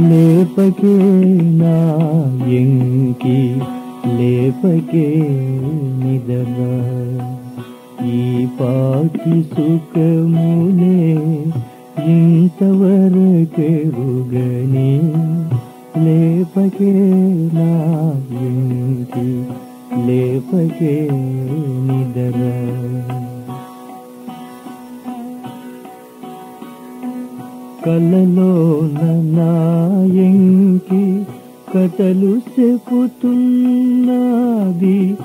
లేపకే నా ఎంకి లేపకే నిదవ ఈ పాటి సుఖమునే ఇంతవరకెరుగని లేపకే నా ఎంకి లేపకే నిదవ కలలో నాయంకి కథలు చెప్పుతున్నది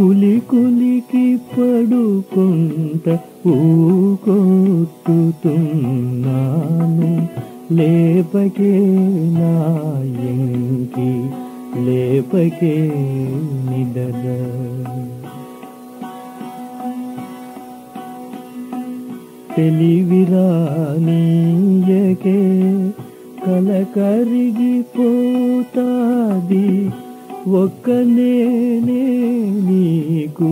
ఉలి కులికి పడుకుంట ఊకొట్టుతున్నాను. లేపకే నాయంకి లేపకే నిదర. తెలివిరానీయకే కల కరిగిపోతాది ఒక్క నేనే నీకు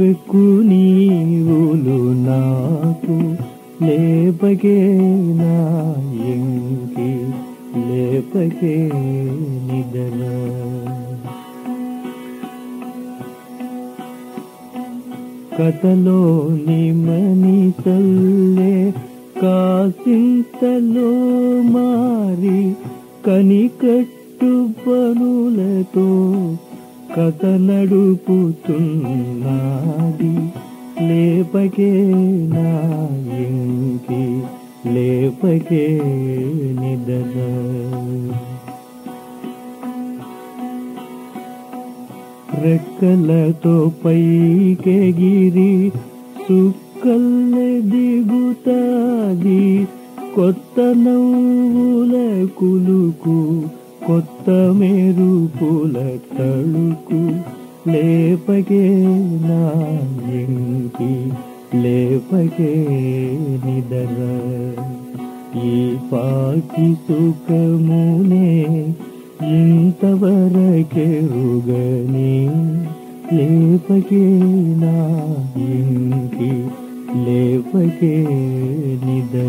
పెక్కు నీవులు నాకు. లేపకే నా ఇంకి లేపకే నిదలా కథలోని మనిసల్లే కాసింతలో మారి కనికట్టు పనులతో కథ నడుపుతున్నాది. లేపకే నా ఇంకి లేపకే నిదర రెక్కలతో పైకెగిరి సుక్కల్ల దిగుతాది. కొత్త నవ్వుల కులుకు కొత్త మెరుపుల తళుకు. లేపకే నా ఇంటి లేపకే నిదర. ఈ పాకి సుఖమునే ఇంతవరకెరుగని లేపకే నా ఇంకి లేపకే నిదర